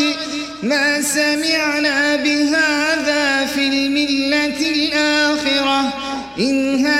قد ما سمعنا بهذا في الملة الآخرة. إن هذا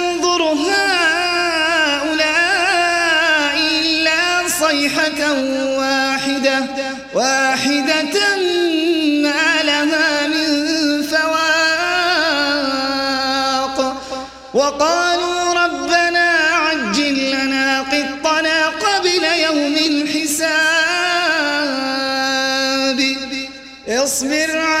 وقالوا ربنا عجل لنا قطنا قبل يوم الحساب. اصبر على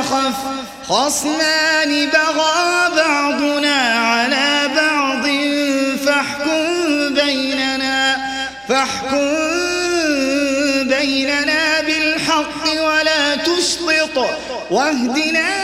يخف خصمان بغى بعضنا على بعض فاحكم بيننا فاحكم بيننا بالحق ولا تشطط واهدنا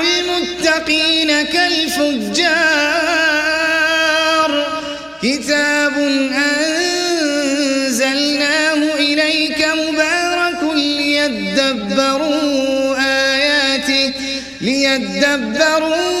كالفجار كتاب أنزلناه إليك مبارك ليدبروا آياته ليدبروا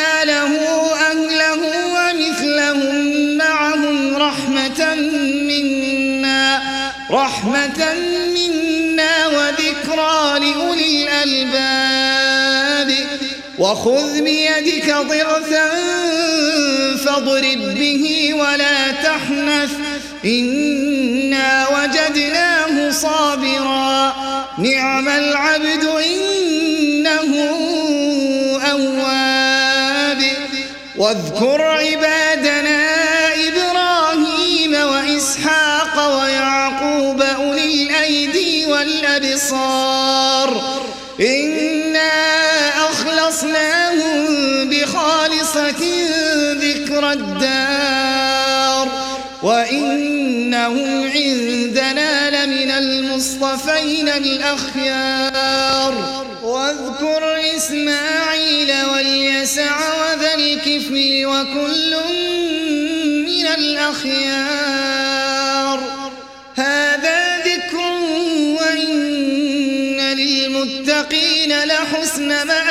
وخذ بيدك ضغثا فاضرب به ولا تحنث. إنا وجدناه صابرا. نعم العبد إنه أواب. واذكر الصفين الأخيار واذكر إسماعيل واليسع وذا الكفل وكل من الأخيار هذا ذكر وإن للمتقين لحسن مآب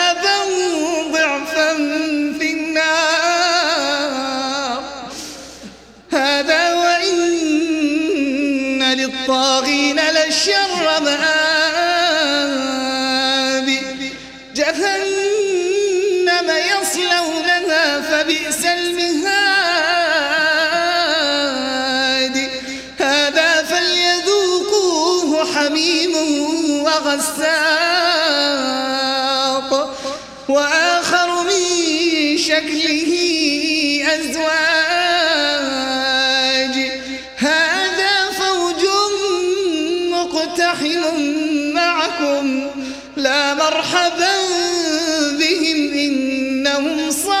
الطاغين للشر مآب. مقتحم معكم لا مرحبا بهم إنهم صادقون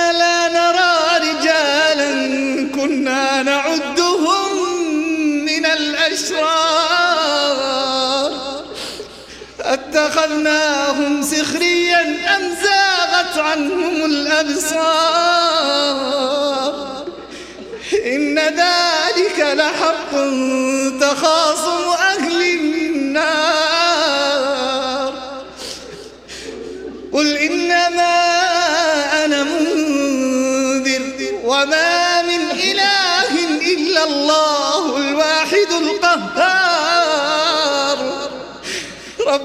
اتخذناهم سخريا أم زاغت عنهم الأبصار. إن ذلك لحق تخاصم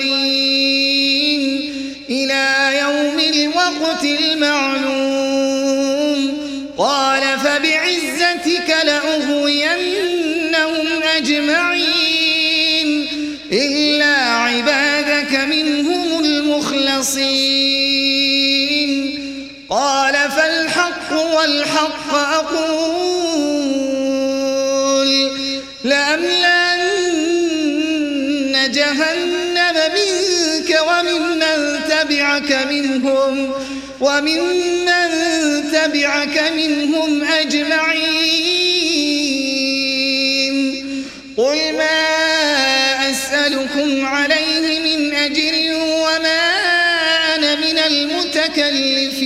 المنظرين إلى يوم الوقت المعلوم قال فبعلم منهم وممن تبعك منهم أجمعين قل ما أسألكم عليه من أجر وما أنا من المتكلف